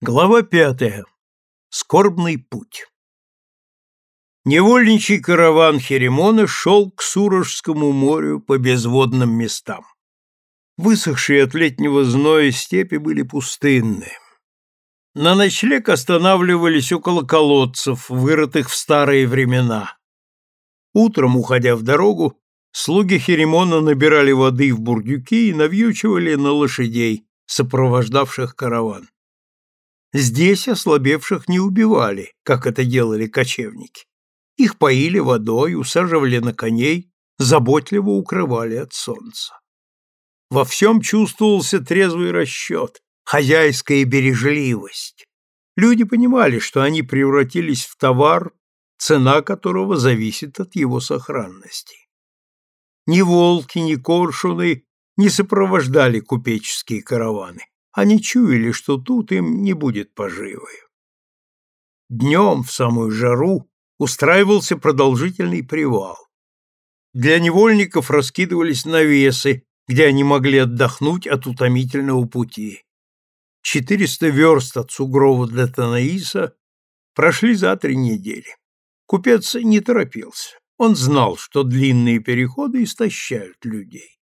Глава пятая. Скорбный путь. Невольничий караван Херемона шел к Сурожскому морю по безводным местам. Высохшие от летнего зноя степи были пустынны. На ночлег останавливались около колодцев, вырытых в старые времена. Утром, уходя в дорогу, слуги Херемона набирали воды в бурдюки и навьючивали на лошадей, сопровождавших караван. Здесь ослабевших не убивали, как это делали кочевники. Их поили водой, усаживали на коней, заботливо укрывали от солнца. Во всем чувствовался трезвый расчет, хозяйская бережливость. Люди понимали, что они превратились в товар, цена которого зависит от его сохранности. Ни волки, ни коршуны не сопровождали купеческие караваны. Они чуяли, что тут им не будет поживы. Днем, в самую жару, устраивался продолжительный привал. Для невольников раскидывались навесы, где они могли отдохнуть от утомительного пути. Четыреста верст от Сугрова до Танаиса прошли за три недели. Купец не торопился. Он знал, что длинные переходы истощают людей.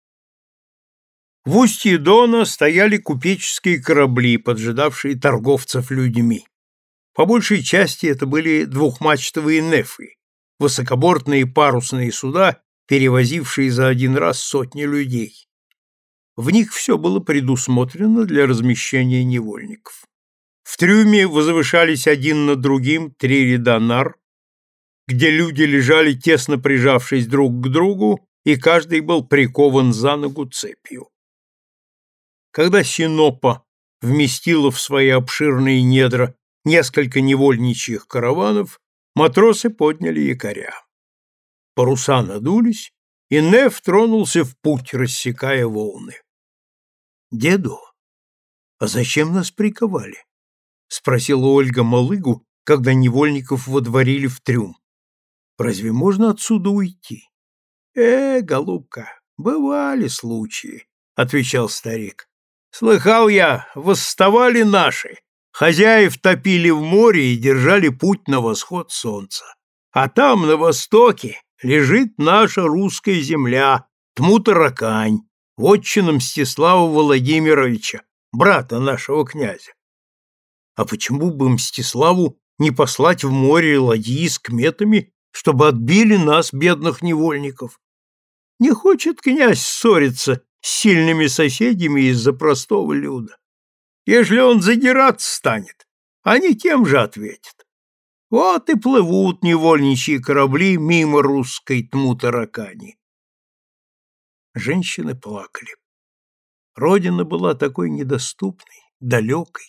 В устье Дона стояли купеческие корабли, поджидавшие торговцев людьми. По большей части это были двухмачтовые нефы, высокобортные парусные суда, перевозившие за один раз сотни людей. В них все было предусмотрено для размещения невольников. В трюме возвышались один над другим три ряда нар, где люди лежали тесно прижавшись друг к другу, и каждый был прикован за ногу цепью. Когда Синопа вместила в свои обширные недра несколько невольничьих караванов, матросы подняли якоря. Паруса надулись, и Неф тронулся в путь, рассекая волны. «Деду, а зачем нас приковали?» — спросила Ольга Малыгу, когда невольников водворили в трюм. «Разве можно отсюда уйти?» «Э, голубка, бывали случаи», — отвечал старик. Слыхал я, восставали наши, хозяев топили в море и держали путь на восход солнца. А там, на востоке, лежит наша русская земля, Тмутаракань, вотчина Мстислава Владимировича, брата нашего князя. А почему бы Мстиславу не послать в море ладьи с кметами, чтобы отбили нас, бедных невольников? Не хочет князь ссориться с сильными соседями из-за простого люда. Если он задираться станет, они тем же ответят. Вот и плывут невольничьи корабли мимо русской тму-таракани. Женщины плакали. Родина была такой недоступной, далекой.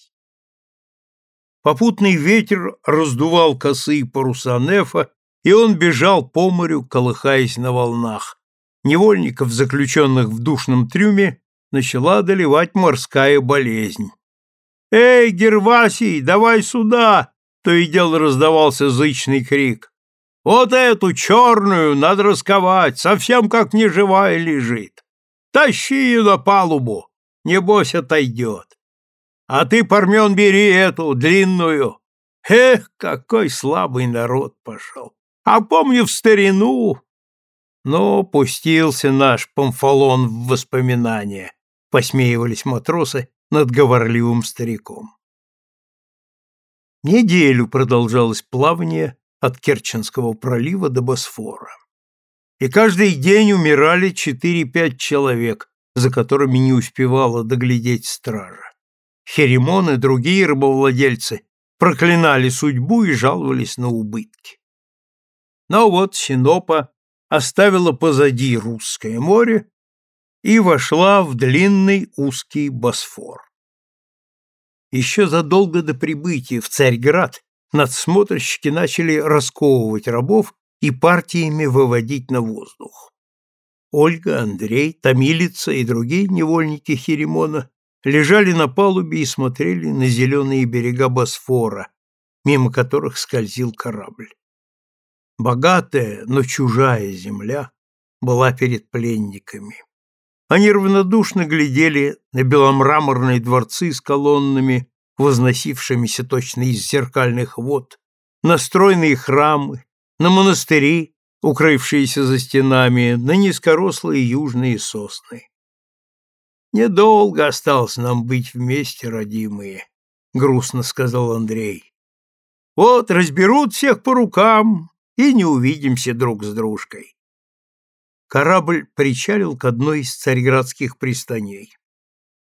Попутный ветер раздувал косые паруса Нефа, и он бежал по морю, колыхаясь на волнах невольников, заключенных в душном трюме, начала одолевать морская болезнь. «Эй, Гервасий, давай сюда!» — то и дело раздавался зычный крик. «Вот эту черную надо расковать, совсем как неживая лежит. Тащи ее на палубу, небось отойдет. А ты, Пармен, бери эту, длинную. Эх, какой слабый народ пошел. А помню в старину, но пустился наш памфалон в воспоминания, посмеивались матросы над говорливым стариком. Неделю продолжалось плавание от Керченского пролива до Босфора. И каждый день умирали четыре-пять человек, за которыми не успевала доглядеть стража. Херемон и другие рабовладельцы проклинали судьбу и жаловались на убытки. Но вот Синопа оставила позади Русское море и вошла в длинный узкий Босфор. Еще задолго до прибытия в Царьград надсмотрщики начали расковывать рабов и партиями выводить на воздух. Ольга, Андрей, Томилица и другие невольники Херемона лежали на палубе и смотрели на зеленые берега Босфора, мимо которых скользил корабль. Богатая, но чужая земля была перед пленниками. Они равнодушно глядели на беломраморные дворцы с колоннами, возносившимися точно из зеркальных вод, на стройные храмы, на монастыри, укрывшиеся за стенами, на низкорослые южные сосны. «Недолго осталось нам быть вместе, родимые», — грустно сказал Андрей. «Вот разберут всех по рукам, и не увидимся друг с дружкой». Корабль причалил к одной из царьградских пристаней.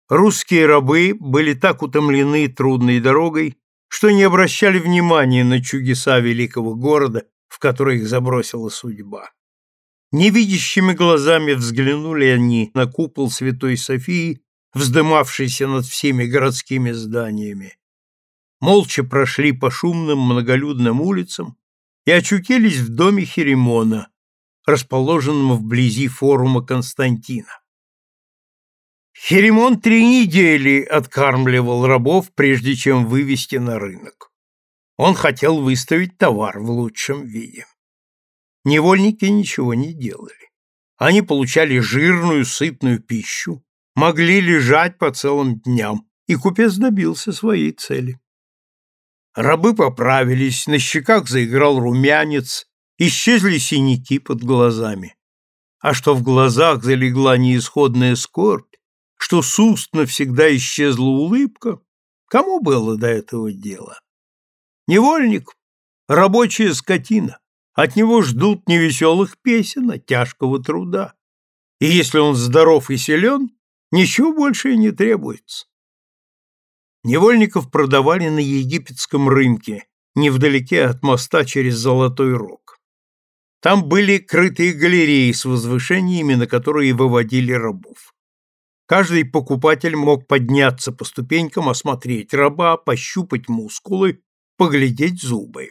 Русские рабы были так утомлены трудной дорогой, что не обращали внимания на чудеса великого города, в который их забросила судьба. Невидящими глазами взглянули они на купол Святой Софии, вздымавшийся над всеми городскими зданиями. Молча прошли по шумным многолюдным улицам и очутились в доме Херемона, расположенном вблизи форума Константина. Херемон три недели откармливал рабов, прежде чем вывести на рынок. Он хотел выставить товар в лучшем виде. Невольники ничего не делали. Они получали жирную, сытную пищу, могли лежать по целым дням, и купец добился своей цели. Рабы поправились, на щеках заиграл румянец, исчезли синяки под глазами. А что в глазах залегла неисходная скорбь, что с уст навсегда исчезла улыбка, кому было до этого дела? Невольник, рабочая скотина, от него ждут не веселых песен, а тяжкого труда. И если он здоров и силен, ничего больше и не требуется. Невольников продавали на египетском рынке, невдалеке от моста через Золотой Рог. Там были крытые галереи с возвышениями, на которые выводили рабов. Каждый покупатель мог подняться по ступенькам, осмотреть раба, пощупать мускулы, поглядеть зубы.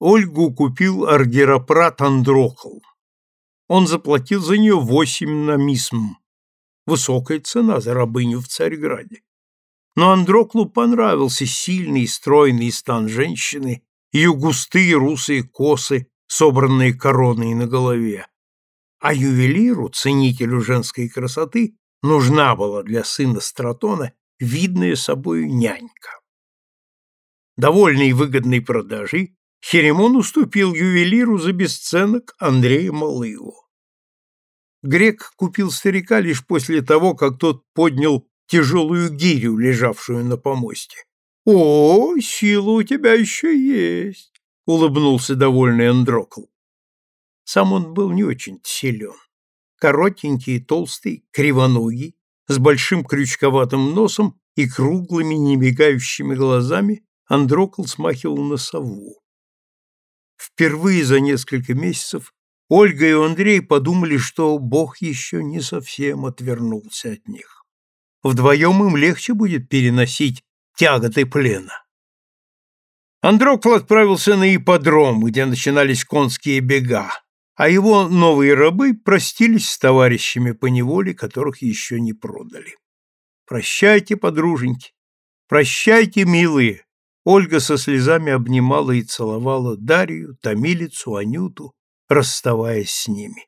Ольгу купил аргиропрат Андрокл. Он заплатил за нее восемь намисм. Высокая цена за рабыню в Царьграде. Но Андроклу понравился сильный и стройный стан женщины, ее густые русые косы, собранные короной на голове а ювелиру, ценителю женской красоты, нужна была для сына Стратона видная собою нянька. Довольный выгодной продажей, Херемон уступил ювелиру за бесценок Андрея Малыеву. Грек купил старика лишь после того, как тот поднял тяжелую гирю, лежавшую на помосте. — О, сила у тебя еще есть! — улыбнулся довольный Андрокл. Сам он был не очень силен. Коротенький толстый, кривоногий, с большим крючковатым носом и круглыми немигающими глазами, Андрокл смахивал на сову. Впервые за несколько месяцев Ольга и Андрей подумали, что Бог еще не совсем отвернулся от них. Вдвоем им легче будет переносить тяготы плена. Андрокл отправился на ипподром, где начинались конские бега, а его новые рабы простились с товарищами по неволе, которых еще не продали. «Прощайте, подруженьки! Прощайте, милые!» Ольга со слезами обнимала и целовала Дарью, Томилицу, Анюту, расставаясь с ними.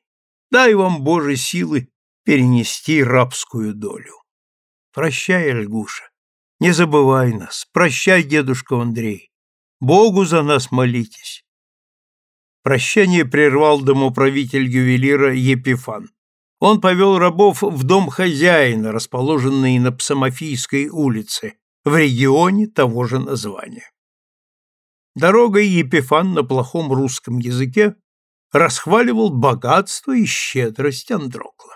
«Дай вам, Боже, силы перенести рабскую долю!» «Прощай, Альгуша! Не забывай нас! Прощай, дедушка Андрей! Богу за нас молитесь!» Прощание прервал домоправитель ювелира Епифан. Он повел рабов в дом хозяина, расположенный на Псамофийской улице, в регионе того же названия. Дорогой Епифан на плохом русском языке расхваливал богатство и щедрость Андрокла.